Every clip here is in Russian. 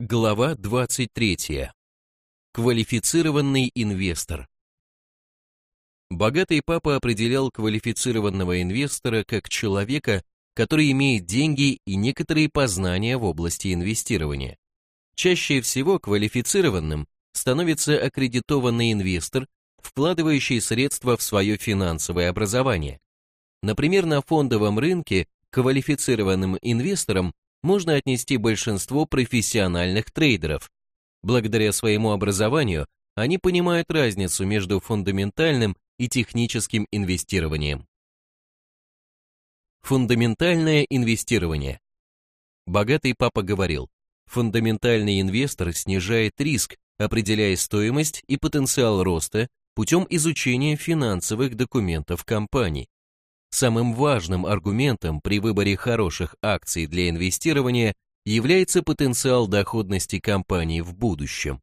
Глава 23. Квалифицированный инвестор. Богатый папа определял квалифицированного инвестора как человека, который имеет деньги и некоторые познания в области инвестирования. Чаще всего квалифицированным становится аккредитованный инвестор, вкладывающий средства в свое финансовое образование. Например, на фондовом рынке квалифицированным инвестором можно отнести большинство профессиональных трейдеров. Благодаря своему образованию они понимают разницу между фундаментальным и техническим инвестированием. Фундаментальное инвестирование. Богатый папа говорил, фундаментальный инвестор снижает риск, определяя стоимость и потенциал роста путем изучения финансовых документов компаний. Самым важным аргументом при выборе хороших акций для инвестирования является потенциал доходности компании в будущем.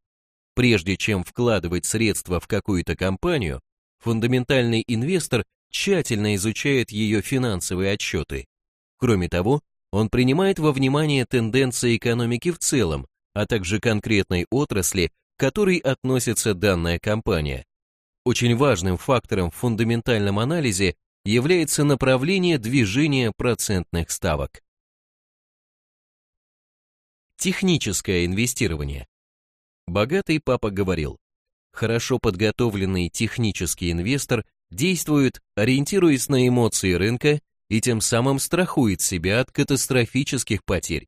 Прежде чем вкладывать средства в какую-то компанию, фундаментальный инвестор тщательно изучает ее финансовые отчеты. Кроме того, он принимает во внимание тенденции экономики в целом, а также конкретной отрасли, к которой относится данная компания. Очень важным фактором в фундаментальном анализе является направление движения процентных ставок. Техническое инвестирование. Богатый папа говорил, хорошо подготовленный технический инвестор действует, ориентируясь на эмоции рынка и тем самым страхует себя от катастрофических потерь.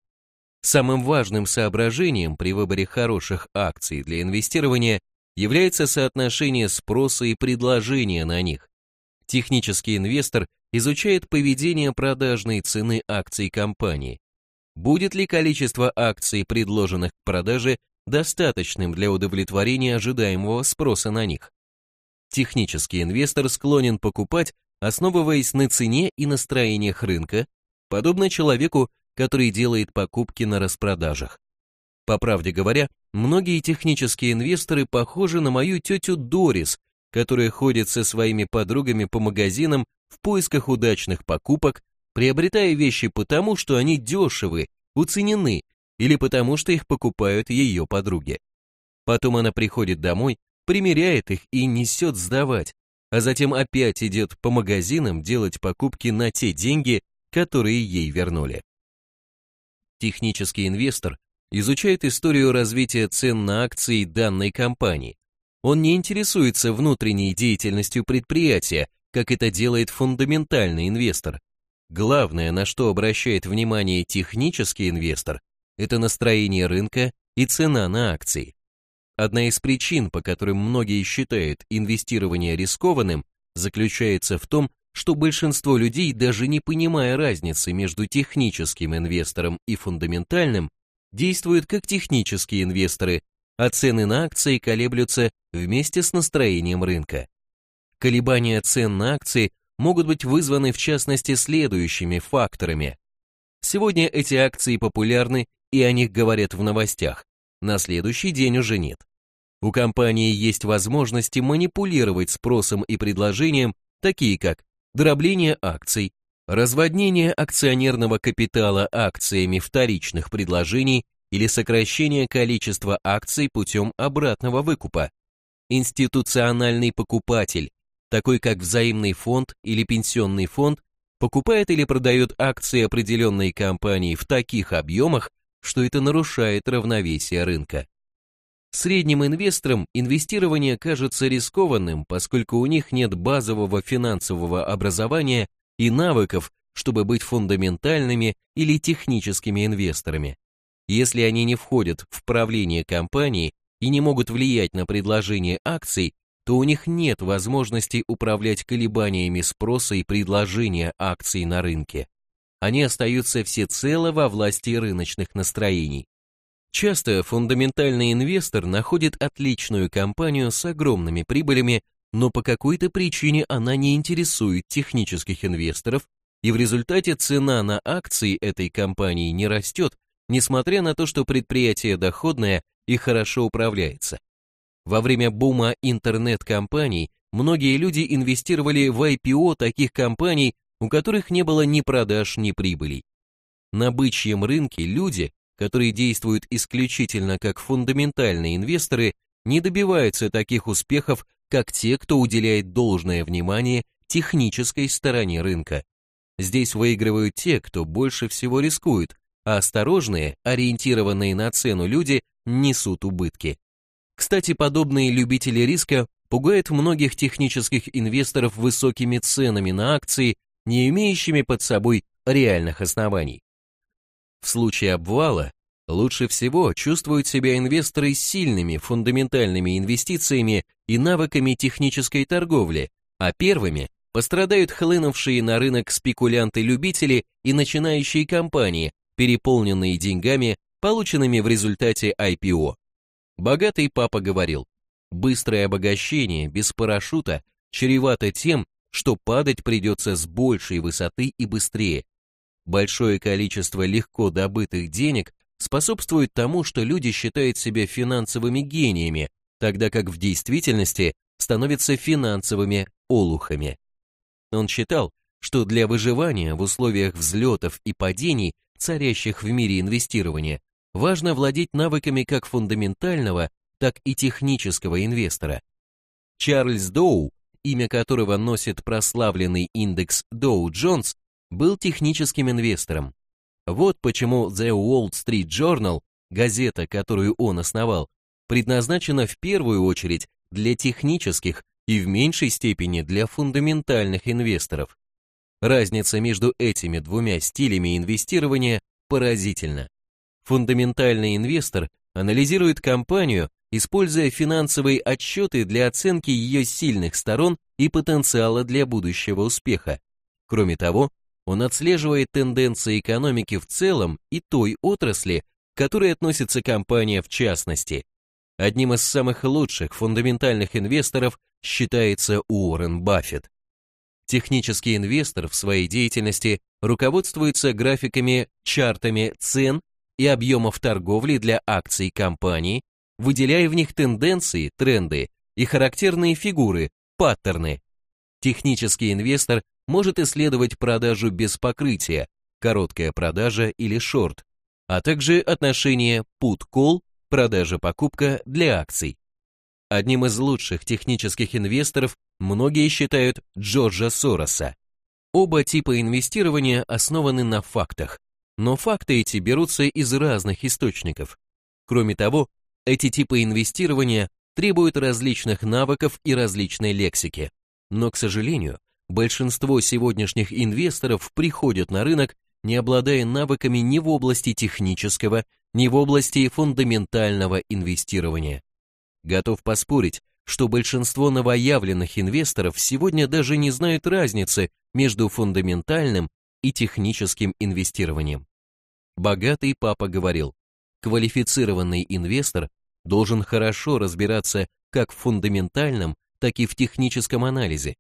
Самым важным соображением при выборе хороших акций для инвестирования является соотношение спроса и предложения на них. Технический инвестор изучает поведение продажной цены акций компании. Будет ли количество акций, предложенных к продаже, достаточным для удовлетворения ожидаемого спроса на них? Технический инвестор склонен покупать, основываясь на цене и настроениях рынка, подобно человеку, который делает покупки на распродажах. По правде говоря, многие технические инвесторы похожи на мою тетю Дорис, которая ходит со своими подругами по магазинам в поисках удачных покупок, приобретая вещи потому, что они дешевы, уценены, или потому, что их покупают ее подруги. Потом она приходит домой, примеряет их и несет сдавать, а затем опять идет по магазинам делать покупки на те деньги, которые ей вернули. Технический инвестор изучает историю развития цен на акции данной компании, он не интересуется внутренней деятельностью предприятия, как это делает фундаментальный инвестор. Главное, на что обращает внимание технический инвестор, это настроение рынка и цена на акции. Одна из причин, по которым многие считают инвестирование рискованным, заключается в том, что большинство людей, даже не понимая разницы между техническим инвестором и фундаментальным, действуют как технические инвесторы, а цены на акции колеблются вместе с настроением рынка. Колебания цен на акции могут быть вызваны в частности следующими факторами. Сегодня эти акции популярны и о них говорят в новостях, на следующий день уже нет. У компании есть возможности манипулировать спросом и предложением, такие как дробление акций, разводнение акционерного капитала акциями вторичных предложений или сокращение количества акций путем обратного выкупа. Институциональный покупатель, такой как взаимный фонд или пенсионный фонд, покупает или продает акции определенной компании в таких объемах, что это нарушает равновесие рынка. Средним инвесторам инвестирование кажется рискованным, поскольку у них нет базового финансового образования и навыков, чтобы быть фундаментальными или техническими инвесторами. Если они не входят в правление компании и не могут влиять на предложение акций, то у них нет возможности управлять колебаниями спроса и предложения акций на рынке. Они остаются всецело во власти рыночных настроений. Часто фундаментальный инвестор находит отличную компанию с огромными прибылями, но по какой-то причине она не интересует технических инвесторов, и в результате цена на акции этой компании не растет, несмотря на то, что предприятие доходное и хорошо управляется. Во время бума интернет-компаний многие люди инвестировали в IPO таких компаний, у которых не было ни продаж, ни прибылей. На бычьем рынке люди, которые действуют исключительно как фундаментальные инвесторы, не добиваются таких успехов, как те, кто уделяет должное внимание технической стороне рынка. Здесь выигрывают те, кто больше всего рискует, а осторожные, ориентированные на цену люди несут убытки. Кстати, подобные любители риска пугают многих технических инвесторов высокими ценами на акции, не имеющими под собой реальных оснований. В случае обвала лучше всего чувствуют себя инвесторы с сильными фундаментальными инвестициями и навыками технической торговли, а первыми пострадают хлынувшие на рынок спекулянты-любители и начинающие компании, переполненные деньгами, полученными в результате IPO. Богатый папа говорил, быстрое обогащение без парашюта чревато тем, что падать придется с большей высоты и быстрее. Большое количество легко добытых денег способствует тому, что люди считают себя финансовыми гениями, тогда как в действительности становятся финансовыми олухами. Он считал, что для выживания в условиях взлетов и падений, царящих в мире инвестирования, важно владеть навыками как фундаментального, так и технического инвестора. Чарльз Доу, имя которого носит прославленный индекс Dow Jones, был техническим инвестором. Вот почему The Wall Street Journal, газета, которую он основал, предназначена в первую очередь для технических и в меньшей степени для фундаментальных инвесторов. Разница между этими двумя стилями инвестирования поразительна. Фундаментальный инвестор анализирует компанию, используя финансовые отчеты для оценки ее сильных сторон и потенциала для будущего успеха. Кроме того, он отслеживает тенденции экономики в целом и той отрасли, к которой относится компания в частности. Одним из самых лучших фундаментальных инвесторов считается Уоррен Баффет. Технический инвестор в своей деятельности руководствуется графиками, чартами цен и объемов торговли для акций компании, выделяя в них тенденции, тренды и характерные фигуры, паттерны. Технический инвестор может исследовать продажу без покрытия, короткая продажа или шорт, а также отношение put-call, продажа-покупка для акций. Одним из лучших технических инвесторов многие считают Джорджа Сороса. Оба типа инвестирования основаны на фактах, но факты эти берутся из разных источников. Кроме того, эти типы инвестирования требуют различных навыков и различной лексики. Но, к сожалению, большинство сегодняшних инвесторов приходят на рынок, не обладая навыками ни в области технического, ни в области фундаментального инвестирования. Готов поспорить, что большинство новоявленных инвесторов сегодня даже не знают разницы между фундаментальным и техническим инвестированием. Богатый папа говорил, квалифицированный инвестор должен хорошо разбираться как в фундаментальном, так и в техническом анализе.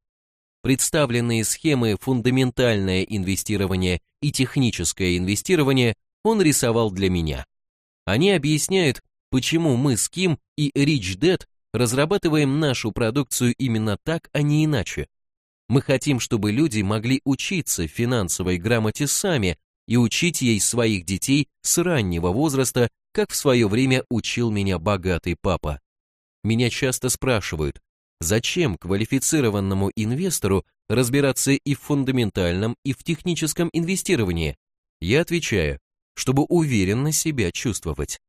Представленные схемы фундаментальное инвестирование и техническое инвестирование он рисовал для меня. Они объясняют, почему мы с Ким и Rich Dad разрабатываем нашу продукцию именно так, а не иначе. Мы хотим, чтобы люди могли учиться финансовой грамоте сами и учить ей своих детей с раннего возраста, как в свое время учил меня богатый папа. Меня часто спрашивают, зачем квалифицированному инвестору разбираться и в фундаментальном, и в техническом инвестировании? Я отвечаю, чтобы уверенно себя чувствовать.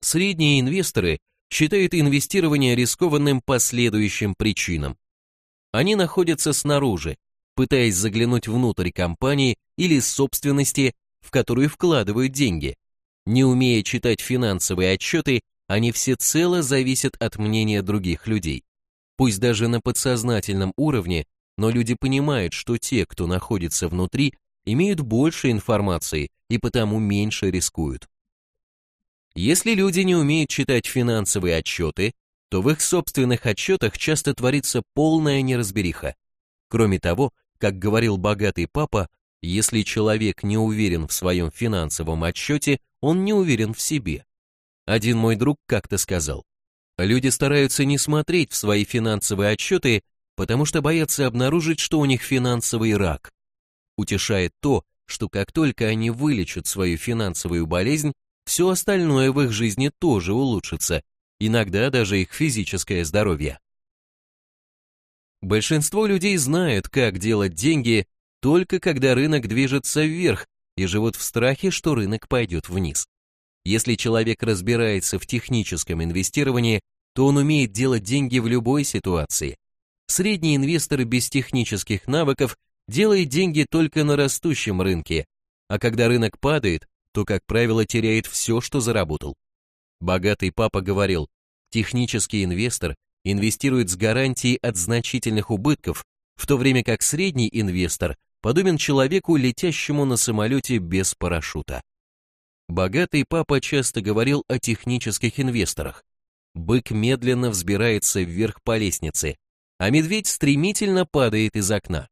Средние инвесторы считают инвестирование рискованным по следующим причинам. Они находятся снаружи, пытаясь заглянуть внутрь компании или собственности, в которую вкладывают деньги. Не умея читать финансовые отчеты, они всецело зависят от мнения других людей. Пусть даже на подсознательном уровне, но люди понимают, что те, кто находится внутри, имеют больше информации и потому меньше рискуют. Если люди не умеют читать финансовые отчеты, то в их собственных отчетах часто творится полная неразбериха. Кроме того, как говорил богатый папа, если человек не уверен в своем финансовом отчете, он не уверен в себе. Один мой друг как-то сказал, люди стараются не смотреть в свои финансовые отчеты, потому что боятся обнаружить, что у них финансовый рак. Утешает то, что как только они вылечат свою финансовую болезнь, все остальное в их жизни тоже улучшится, иногда даже их физическое здоровье. Большинство людей знают, как делать деньги, только когда рынок движется вверх и живут в страхе, что рынок пойдет вниз. Если человек разбирается в техническом инвестировании, то он умеет делать деньги в любой ситуации. Средний инвестор без технических навыков делает деньги только на растущем рынке, а когда рынок падает, то, как правило, теряет все, что заработал. Богатый папа говорил, технический инвестор инвестирует с гарантией от значительных убытков, в то время как средний инвестор подобен человеку, летящему на самолете без парашюта. Богатый папа часто говорил о технических инвесторах. Бык медленно взбирается вверх по лестнице, а медведь стремительно падает из окна.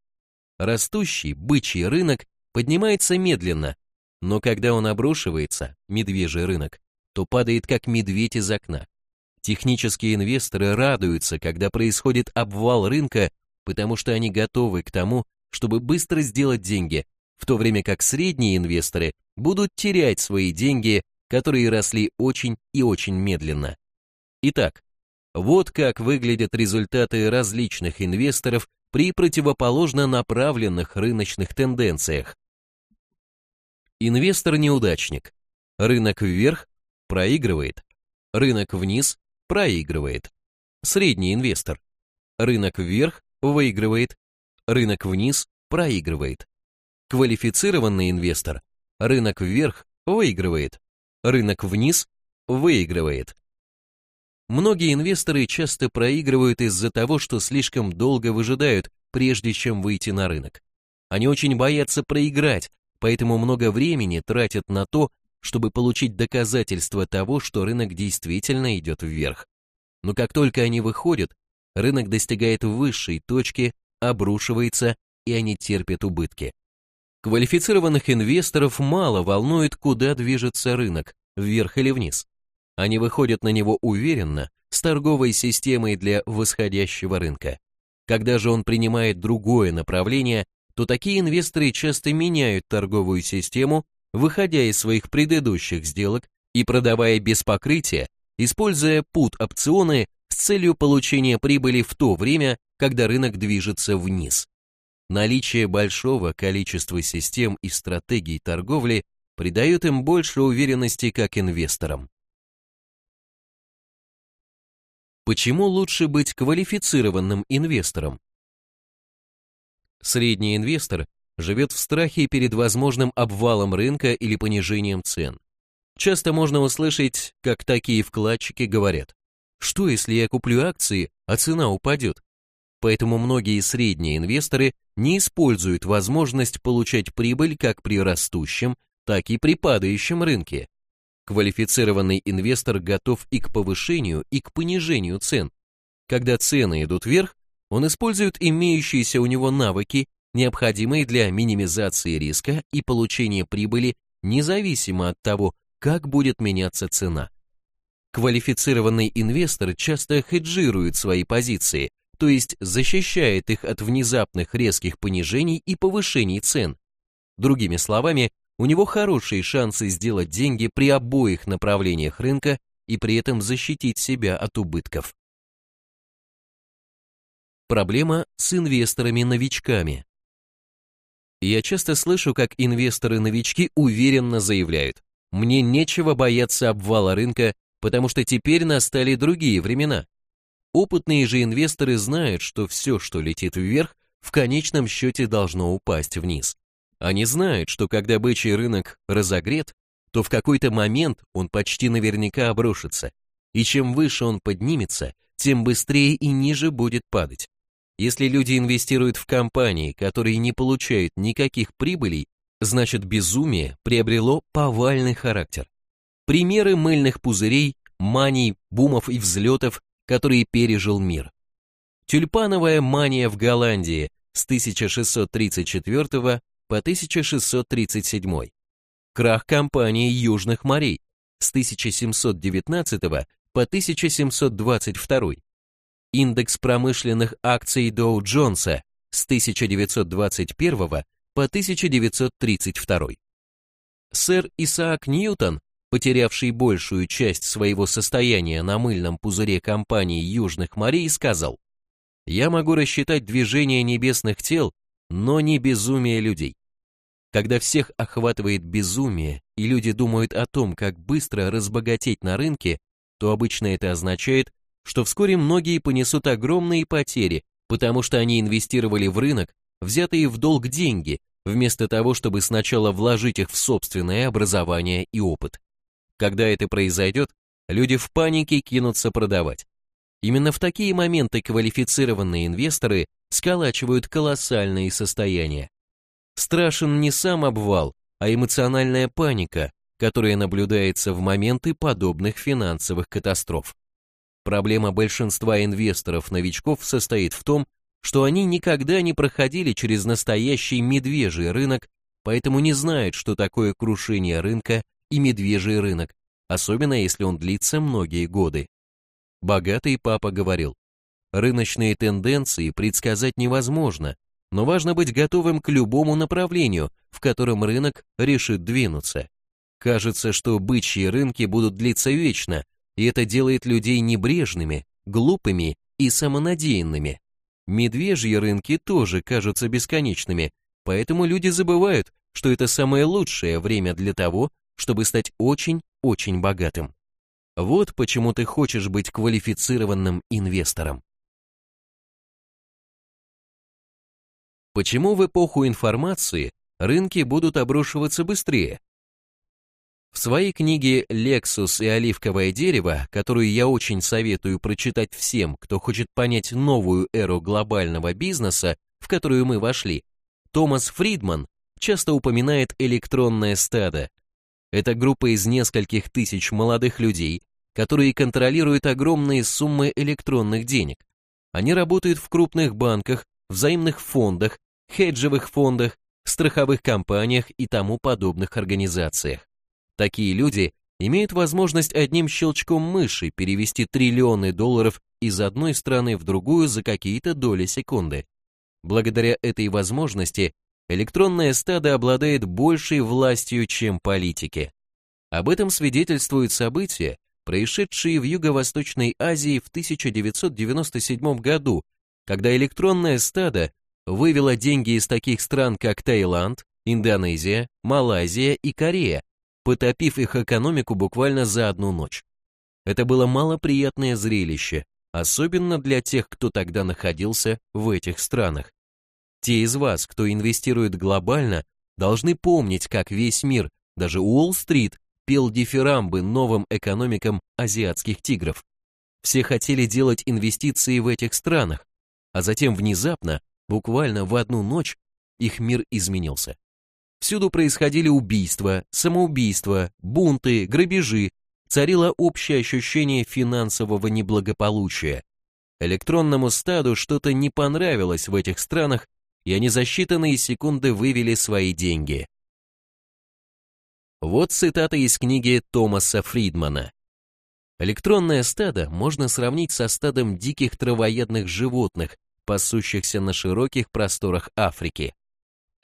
Растущий бычий рынок поднимается медленно, но когда он обрушивается, медвежий рынок, то падает как медведь из окна. Технические инвесторы радуются, когда происходит обвал рынка, потому что они готовы к тому, чтобы быстро сделать деньги, в то время как средние инвесторы будут терять свои деньги, которые росли очень и очень медленно. Итак, вот как выглядят результаты различных инвесторов при противоположно направленных рыночных тенденциях. Инвестор-неудачник. Рынок вверх – проигрывает. Рынок вниз – проигрывает. Средний инвестор. Рынок вверх – выигрывает. Рынок вниз – проигрывает. Квалифицированный инвестор. Рынок вверх – выигрывает. Рынок вниз – выигрывает. Многие инвесторы часто проигрывают из-за того, что слишком долго выжидают, прежде чем выйти на рынок. Они очень боятся проиграть, поэтому много времени тратят на то, чтобы получить доказательства того, что рынок действительно идет вверх. Но как только они выходят, рынок достигает высшей точки, обрушивается, и они терпят убытки. Квалифицированных инвесторов мало волнует, куда движется рынок, вверх или вниз. Они выходят на него уверенно, с торговой системой для восходящего рынка. Когда же он принимает другое направление, то такие инвесторы часто меняют торговую систему, выходя из своих предыдущих сделок и продавая без покрытия, используя пут-опционы с целью получения прибыли в то время, когда рынок движется вниз. Наличие большого количества систем и стратегий торговли придает им больше уверенности как инвесторам. Почему лучше быть квалифицированным инвестором? Средний инвестор живет в страхе перед возможным обвалом рынка или понижением цен. Часто можно услышать, как такие вкладчики говорят, что если я куплю акции, а цена упадет? Поэтому многие средние инвесторы не используют возможность получать прибыль как при растущем, так и при падающем рынке. Квалифицированный инвестор готов и к повышению, и к понижению цен. Когда цены идут вверх, он использует имеющиеся у него навыки, необходимые для минимизации риска и получения прибыли, независимо от того, как будет меняться цена. Квалифицированный инвестор часто хеджирует свои позиции, то есть защищает их от внезапных резких понижений и повышений цен. Другими словами, у него хорошие шансы сделать деньги при обоих направлениях рынка и при этом защитить себя от убытков. Проблема с инвесторами-новичками. Я часто слышу, как инвесторы-новички уверенно заявляют, мне нечего бояться обвала рынка, потому что теперь настали другие времена. Опытные же инвесторы знают, что все, что летит вверх, в конечном счете должно упасть вниз. Они знают, что когда бычий рынок разогрет, то в какой-то момент он почти наверняка обрушится, и чем выше он поднимется, тем быстрее и ниже будет падать. Если люди инвестируют в компании, которые не получают никаких прибылей, значит безумие приобрело повальный характер. Примеры мыльных пузырей, маний, бумов и взлетов, которые пережил мир. Тюльпановая мания в Голландии с 1634 по 1637. Крах компании Южных морей с 1719 по 1722. Индекс промышленных акций Доу Джонса с 1921 по 1932. Сэр Исаак Ньютон, потерявший большую часть своего состояния на мыльном пузыре компании Южных морей, сказал, «Я могу рассчитать движение небесных тел, но не безумие людей. Когда всех охватывает безумие, и люди думают о том, как быстро разбогатеть на рынке, то обычно это означает, что вскоре многие понесут огромные потери, потому что они инвестировали в рынок, взятые в долг деньги, вместо того, чтобы сначала вложить их в собственное образование и опыт. Когда это произойдет, люди в панике кинутся продавать. Именно в такие моменты квалифицированные инвесторы сколачивают колоссальные состояния. Страшен не сам обвал, а эмоциональная паника, которая наблюдается в моменты подобных финансовых катастроф. Проблема большинства инвесторов-новичков состоит в том, что они никогда не проходили через настоящий медвежий рынок, поэтому не знают, что такое крушение рынка и медвежий рынок, особенно если он длится многие годы. Богатый папа говорил, рыночные тенденции предсказать невозможно, но важно быть готовым к любому направлению, в котором рынок решит двинуться. Кажется, что бычьи рынки будут длиться вечно, и это делает людей небрежными, глупыми и самонадеянными. Медвежьи рынки тоже кажутся бесконечными, поэтому люди забывают, что это самое лучшее время для того, чтобы стать очень-очень богатым. Вот почему ты хочешь быть квалифицированным инвестором. Почему в эпоху информации рынки будут обрушиваться быстрее? В своей книге «Лексус и оливковое дерево», которую я очень советую прочитать всем, кто хочет понять новую эру глобального бизнеса, в которую мы вошли, Томас Фридман часто упоминает электронное стадо. Это группа из нескольких тысяч молодых людей, которые контролируют огромные суммы электронных денег. Они работают в крупных банках, взаимных фондах, хеджевых фондах, страховых компаниях и тому подобных организациях. Такие люди имеют возможность одним щелчком мыши перевести триллионы долларов из одной страны в другую за какие-то доли секунды. Благодаря этой возможности электронное стадо обладает большей властью, чем политики. Об этом свидетельствуют события, происшедшие в Юго-Восточной Азии в 1997 году, когда электронное стадо вывела деньги из таких стран, как Таиланд, Индонезия, Малайзия и Корея, потопив их экономику буквально за одну ночь. Это было малоприятное зрелище, особенно для тех, кто тогда находился в этих странах. Те из вас, кто инвестирует глобально, должны помнить, как весь мир, даже Уолл-стрит, пел дифирамбы новым экономикам азиатских тигров. Все хотели делать инвестиции в этих странах, а затем внезапно Буквально в одну ночь их мир изменился. Всюду происходили убийства, самоубийства, бунты, грабежи, царило общее ощущение финансового неблагополучия. Электронному стаду что-то не понравилось в этих странах, и они за считанные секунды вывели свои деньги. Вот цитата из книги Томаса Фридмана. Электронное стадо можно сравнить со стадом диких травоядных животных, пасущихся на широких просторах Африки.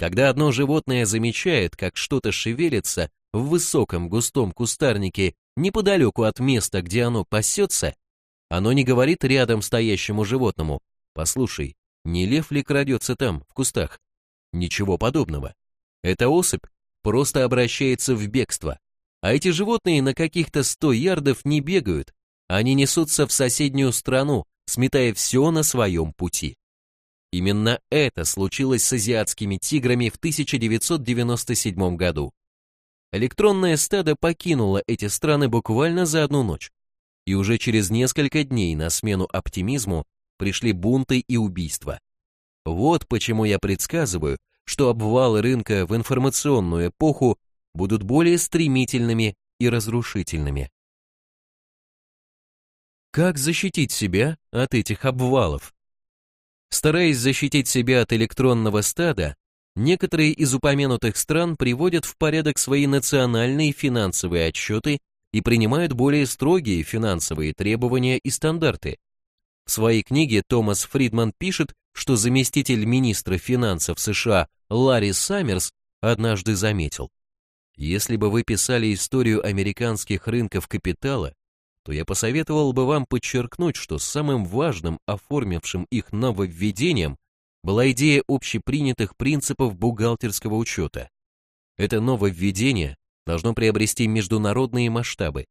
Когда одно животное замечает, как что-то шевелится в высоком густом кустарнике неподалеку от места, где оно пасется, оно не говорит рядом стоящему животному «Послушай, не лев ли крадется там, в кустах?» Ничего подобного. Эта особь просто обращается в бегство. А эти животные на каких-то сто ярдов не бегают, они несутся в соседнюю страну, сметая все на своем пути. Именно это случилось с азиатскими тиграми в 1997 году. Электронное стадо покинуло эти страны буквально за одну ночь. И уже через несколько дней на смену оптимизму пришли бунты и убийства. Вот почему я предсказываю, что обвалы рынка в информационную эпоху будут более стремительными и разрушительными. Как защитить себя от этих обвалов? Стараясь защитить себя от электронного стада, некоторые из упомянутых стран приводят в порядок свои национальные финансовые отчеты и принимают более строгие финансовые требования и стандарты. В своей книге Томас Фридман пишет, что заместитель министра финансов США Ларри Саммерс однажды заметил, если бы вы писали историю американских рынков капитала, то я посоветовал бы вам подчеркнуть, что самым важным оформившим их нововведением была идея общепринятых принципов бухгалтерского учета. Это нововведение должно приобрести международные масштабы.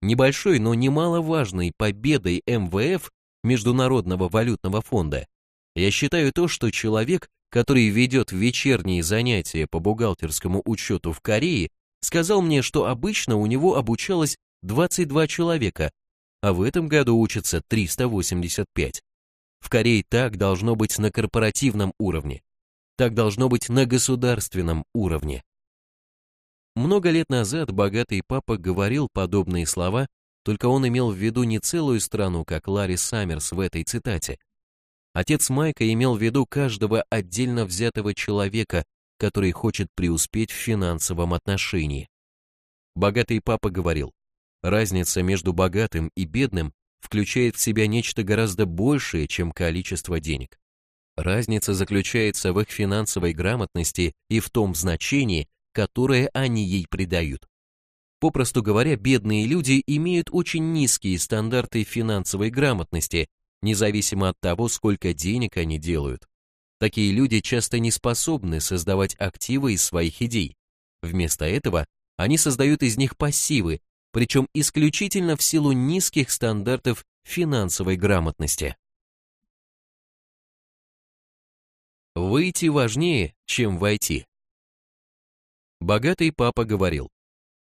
Небольшой, но немаловажной победой МВФ, Международного валютного фонда, я считаю то, что человек, который ведет вечерние занятия по бухгалтерскому учету в Корее, сказал мне, что обычно у него обучалось 22 человека, а в этом году учатся 385. В Корее так должно быть на корпоративном уровне. Так должно быть на государственном уровне. Много лет назад богатый папа говорил подобные слова, только он имел в виду не целую страну, как Ларри Саммерс в этой цитате. Отец Майка имел в виду каждого отдельно взятого человека, который хочет преуспеть в финансовом отношении. Богатый папа говорил, разница между богатым и бедным включает в себя нечто гораздо большее, чем количество денег. Разница заключается в их финансовой грамотности и в том значении, которое они ей придают. Попросту говоря, бедные люди имеют очень низкие стандарты финансовой грамотности, независимо от того, сколько денег они делают. Такие люди часто не способны создавать активы из своих идей. Вместо этого они создают из них пассивы, причем исключительно в силу низких стандартов финансовой грамотности. Выйти важнее, чем войти. Богатый папа говорил,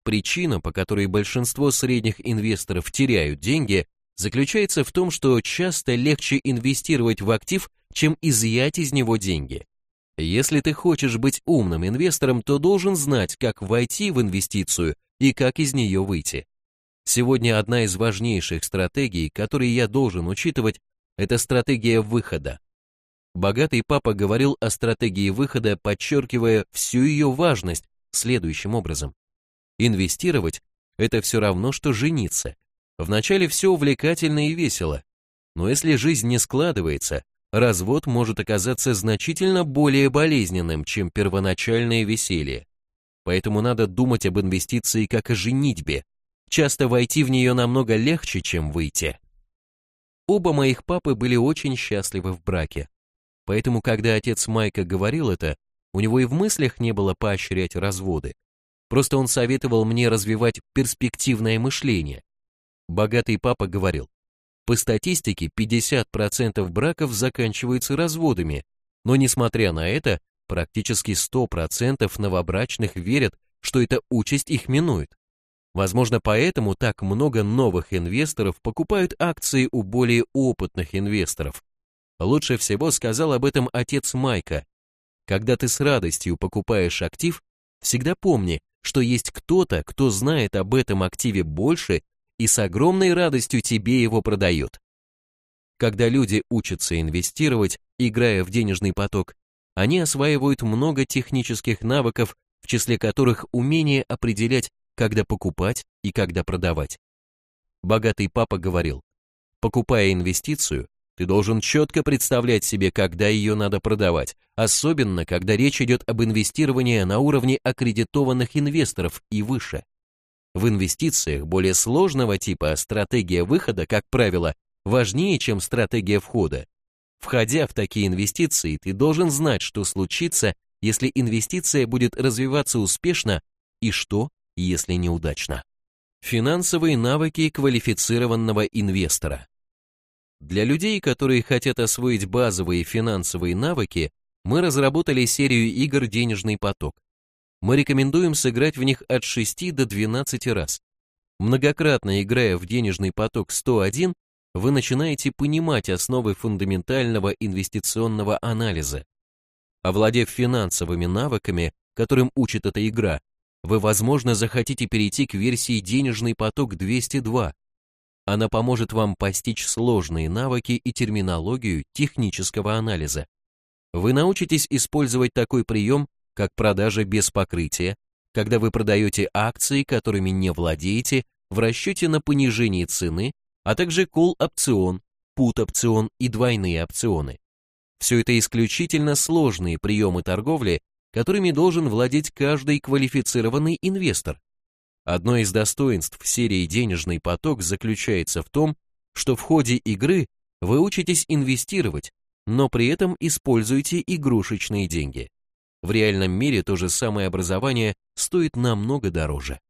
причина, по которой большинство средних инвесторов теряют деньги, заключается в том, что часто легче инвестировать в актив, чем изъять из него деньги. Если ты хочешь быть умным инвестором, то должен знать, как войти в инвестицию и как из нее выйти. Сегодня одна из важнейших стратегий, которые я должен учитывать, это стратегия выхода. Богатый папа говорил о стратегии выхода, подчеркивая всю ее важность следующим образом. Инвестировать – это все равно, что жениться. Вначале все увлекательно и весело, но если жизнь не складывается, развод может оказаться значительно более болезненным, чем первоначальное веселье. Поэтому надо думать об инвестиции как о женитьбе. Часто войти в нее намного легче, чем выйти. Оба моих папы были очень счастливы в браке. Поэтому, когда отец Майка говорил это, у него и в мыслях не было поощрять разводы. Просто он советовал мне развивать перспективное мышление. Богатый папа говорил, по статистике 50% браков заканчиваются разводами, но несмотря на это, практически 100% новобрачных верят, что эта участь их минует. Возможно, поэтому так много новых инвесторов покупают акции у более опытных инвесторов. Лучше всего сказал об этом отец Майка. Когда ты с радостью покупаешь актив, всегда помни, что есть кто-то, кто знает об этом активе больше и с огромной радостью тебе его продает. Когда люди учатся инвестировать, играя в денежный поток, они осваивают много технических навыков, в числе которых умение определять, когда покупать и когда продавать. Богатый папа говорил, покупая инвестицию, ты должен четко представлять себе, когда ее надо продавать, особенно когда речь идет об инвестировании на уровне аккредитованных инвесторов и выше. В инвестициях более сложного типа стратегия выхода, как правило, важнее, чем стратегия входа. Входя в такие инвестиции, ты должен знать, что случится, если инвестиция будет развиваться успешно и что, если неудачно. Финансовые навыки квалифицированного инвестора. Для людей, которые хотят освоить базовые финансовые навыки, мы разработали серию игр «Денежный поток» мы рекомендуем сыграть в них от 6 до 12 раз. Многократно играя в денежный поток 101, вы начинаете понимать основы фундаментального инвестиционного анализа. Овладев финансовыми навыками, которым учит эта игра, вы, возможно, захотите перейти к версии «Денежный поток 202». Она поможет вам постичь сложные навыки и терминологию технического анализа. Вы научитесь использовать такой прием как продажа без покрытия, когда вы продаете акции, которыми не владеете, в расчете на понижение цены, а также call-опцион, пут-опцион и двойные опционы. Все это исключительно сложные приемы торговли, которыми должен владеть каждый квалифицированный инвестор. Одно из достоинств серии «Денежный поток» заключается в том, что в ходе игры вы учитесь инвестировать, но при этом используете игрушечные деньги. В реальном мире то же самое образование стоит намного дороже.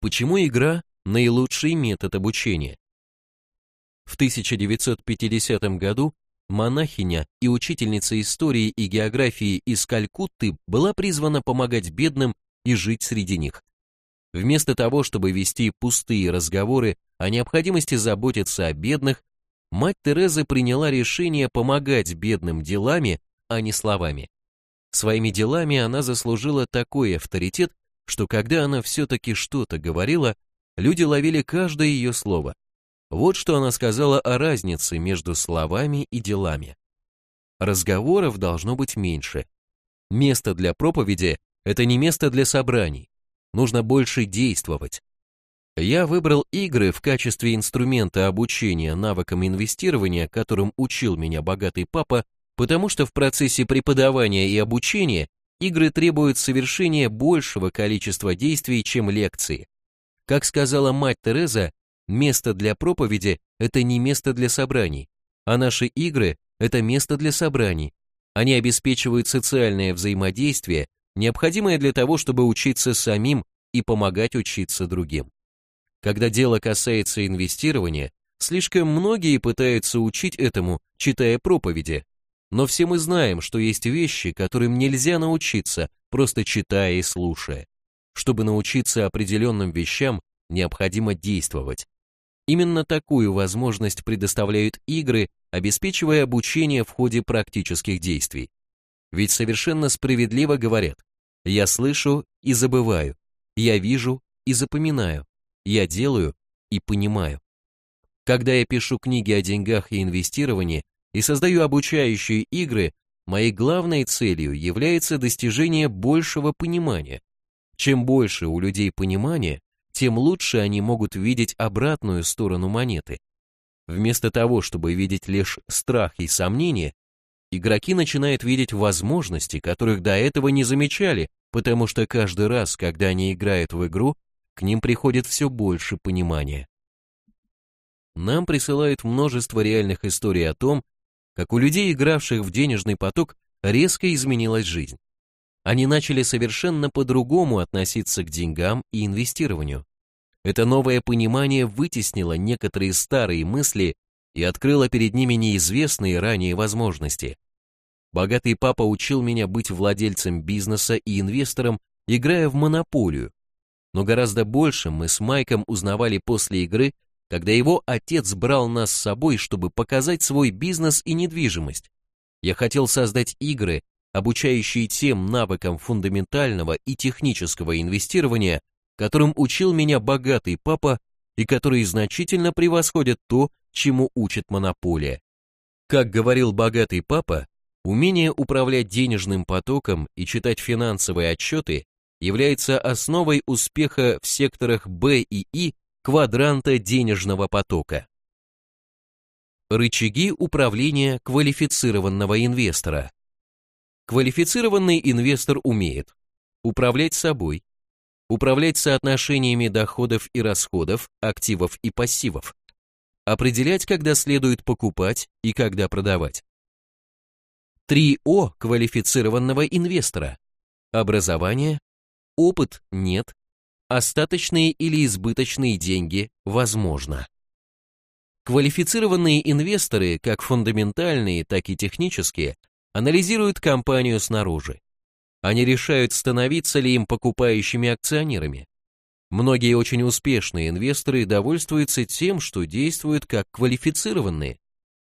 Почему игра – наилучший метод обучения? В 1950 году монахиня и учительница истории и географии из Калькутты была призвана помогать бедным и жить среди них. Вместо того, чтобы вести пустые разговоры о необходимости заботиться о бедных, мать Тереза приняла решение помогать бедным делами, а не словами. Своими делами она заслужила такой авторитет, что когда она все-таки что-то говорила, люди ловили каждое ее слово. Вот что она сказала о разнице между словами и делами. Разговоров должно быть меньше. Место для проповеди – это не место для собраний. Нужно больше действовать. Я выбрал игры в качестве инструмента обучения навыкам инвестирования, которым учил меня богатый папа, потому что в процессе преподавания и обучения игры требуют совершения большего количества действий, чем лекции. Как сказала мать Тереза, место для проповеди – это не место для собраний, а наши игры – это место для собраний. Они обеспечивают социальное взаимодействие, необходимое для того, чтобы учиться самим и помогать учиться другим. Когда дело касается инвестирования, слишком многие пытаются учить этому, читая проповеди, но все мы знаем, что есть вещи, которым нельзя научиться, просто читая и слушая. Чтобы научиться определенным вещам, необходимо действовать. Именно такую возможность предоставляют игры, обеспечивая обучение в ходе практических действий. Ведь совершенно справедливо говорят, я слышу и забываю, я вижу и запоминаю, я делаю и понимаю. Когда я пишу книги о деньгах и инвестировании, и создаю обучающие игры, моей главной целью является достижение большего понимания. Чем больше у людей понимания, тем лучше они могут видеть обратную сторону монеты. Вместо того, чтобы видеть лишь страх и сомнения, игроки начинают видеть возможности, которых до этого не замечали, потому что каждый раз, когда они играют в игру, к ним приходит все больше понимания. Нам присылают множество реальных историй о том, как у людей, игравших в денежный поток, резко изменилась жизнь. Они начали совершенно по-другому относиться к деньгам и инвестированию. Это новое понимание вытеснило некоторые старые мысли и открыло перед ними неизвестные ранее возможности. Богатый папа учил меня быть владельцем бизнеса и инвестором, играя в монополию. Но гораздо больше мы с Майком узнавали после игры когда его отец брал нас с собой, чтобы показать свой бизнес и недвижимость. Я хотел создать игры, обучающие тем навыкам фундаментального и технического инвестирования, которым учил меня богатый папа и которые значительно превосходят то, чему учит монополия. Как говорил богатый папа, умение управлять денежным потоком и читать финансовые отчеты является основой успеха в секторах Б и И квадранта денежного потока. Рычаги управления квалифицированного инвестора. Квалифицированный инвестор умеет управлять собой, управлять соотношениями доходов и расходов, активов и пассивов, определять, когда следует покупать и когда продавать. 3О квалифицированного инвестора. Образование, опыт нет, остаточные или избыточные деньги возможно. Квалифицированные инвесторы, как фундаментальные, так и технические, анализируют компанию снаружи. Они решают, становиться ли им покупающими акционерами. Многие очень успешные инвесторы довольствуются тем, что действуют как квалифицированные.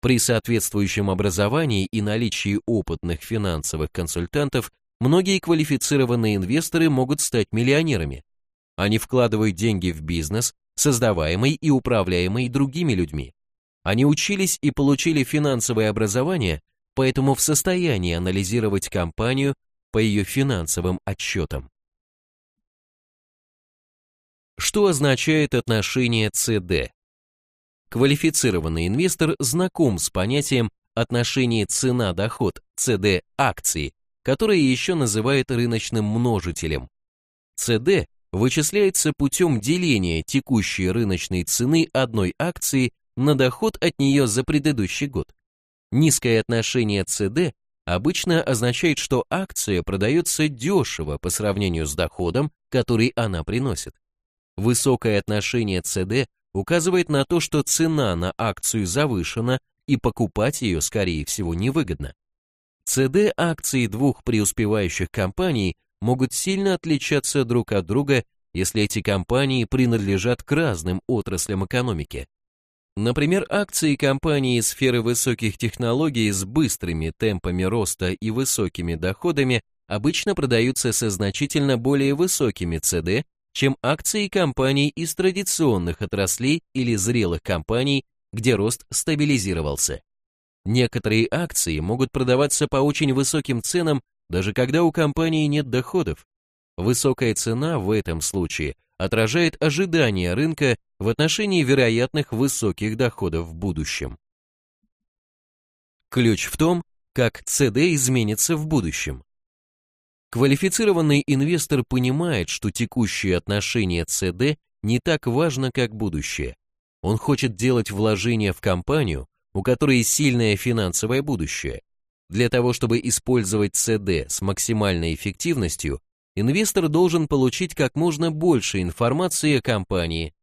При соответствующем образовании и наличии опытных финансовых консультантов многие квалифицированные инвесторы могут стать миллионерами. Они вкладывают деньги в бизнес, создаваемый и управляемый другими людьми. Они учились и получили финансовое образование, поэтому в состоянии анализировать компанию по ее финансовым отчетам. Что означает отношение CD? квалифицированный инвестор знаком с понятием отношение цена-доход, CD акции, которое еще называют рыночным множителем. CD вычисляется путем деления текущей рыночной цены одной акции на доход от нее за предыдущий год. Низкое отношение CD обычно означает, что акция продается дешево по сравнению с доходом, который она приносит. Высокое отношение CD указывает на то, что цена на акцию завышена и покупать ее, скорее всего, невыгодно. CD акции двух преуспевающих компаний могут сильно отличаться друг от друга, если эти компании принадлежат к разным отраслям экономики. Например, акции компаний из сферы высоких технологий с быстрыми темпами роста и высокими доходами обычно продаются со значительно более высокими CD, чем акции компаний из традиционных отраслей или зрелых компаний, где рост стабилизировался. Некоторые акции могут продаваться по очень высоким ценам, даже когда у компании нет доходов. Высокая цена в этом случае отражает ожидания рынка в отношении вероятных высоких доходов в будущем. Ключ в том, как CD изменится в будущем. Квалифицированный инвестор понимает, что текущее отношение CD не так важно, как будущее. Он хочет делать вложения в компанию, у которой сильное финансовое будущее. Для того, чтобы использовать CD с максимальной эффективностью, инвестор должен получить как можно больше информации о компании.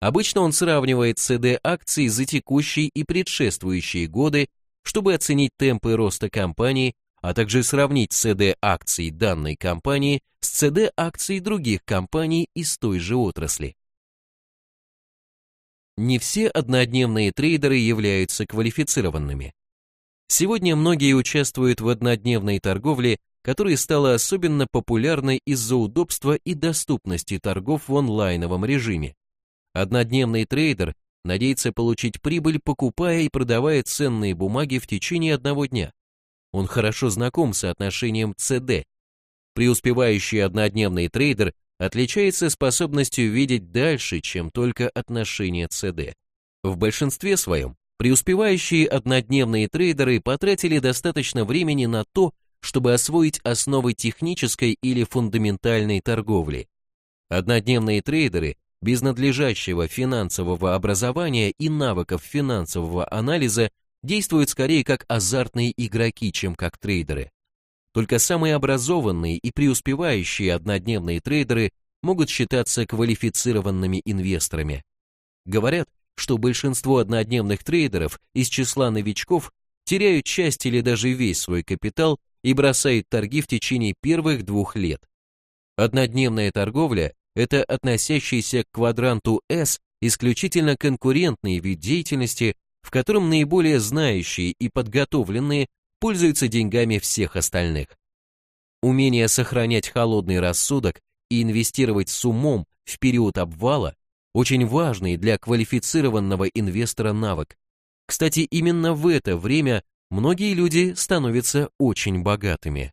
Обычно он сравнивает CD акций за текущие и предшествующие годы, чтобы оценить темпы роста компании, а также сравнить CD акций данной компании с CD акций других компаний из той же отрасли. Не все однодневные трейдеры являются квалифицированными. Сегодня многие участвуют в однодневной торговле которая стала особенно популярной из-за удобства и доступности торгов в онлайновом режиме. Однодневный трейдер надеется получить прибыль, покупая и продавая ценные бумаги в течение одного дня. Он хорошо знаком с соотношением CD. Преуспевающий однодневный трейдер отличается способностью видеть дальше, чем только отношение CD. В большинстве своем преуспевающие однодневные трейдеры потратили достаточно времени на то, чтобы освоить основы технической или фундаментальной торговли. Однодневные трейдеры без надлежащего финансового образования и навыков финансового анализа действуют скорее как азартные игроки, чем как трейдеры. Только самые образованные и преуспевающие однодневные трейдеры могут считаться квалифицированными инвесторами. Говорят, что большинство однодневных трейдеров из числа новичков теряют часть или даже весь свой капитал и бросает торги в течение первых двух лет. Однодневная торговля – это относящийся к квадранту S исключительно конкурентный вид деятельности, в котором наиболее знающие и подготовленные пользуются деньгами всех остальных. Умение сохранять холодный рассудок и инвестировать с умом в период обвала очень важный для квалифицированного инвестора навык. Кстати, именно в это время многие люди становятся очень богатыми.